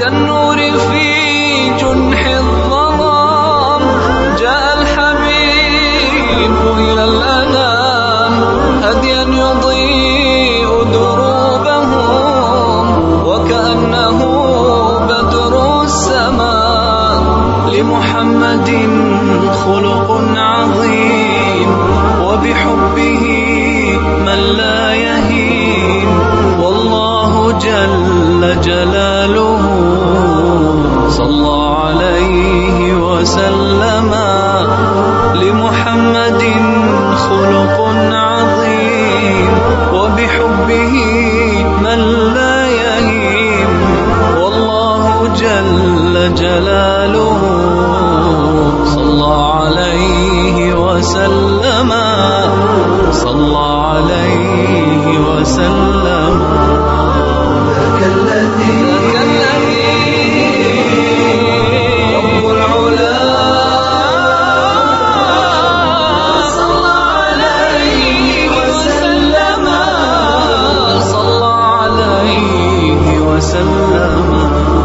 كالنور في جنح الظلام، جاء الحبيب إلى الأنام هديا يضيء دروبهم وكأنه بدر السماء، لمحمد خلق عظيم، وبحبه من لا يهين، والله جل جلاله صلى عليه وسلم لمحمد خلق عظيم وبحبه من لا يهين والله جل جلاله صلى عليه وسلم صلى عليه وسلم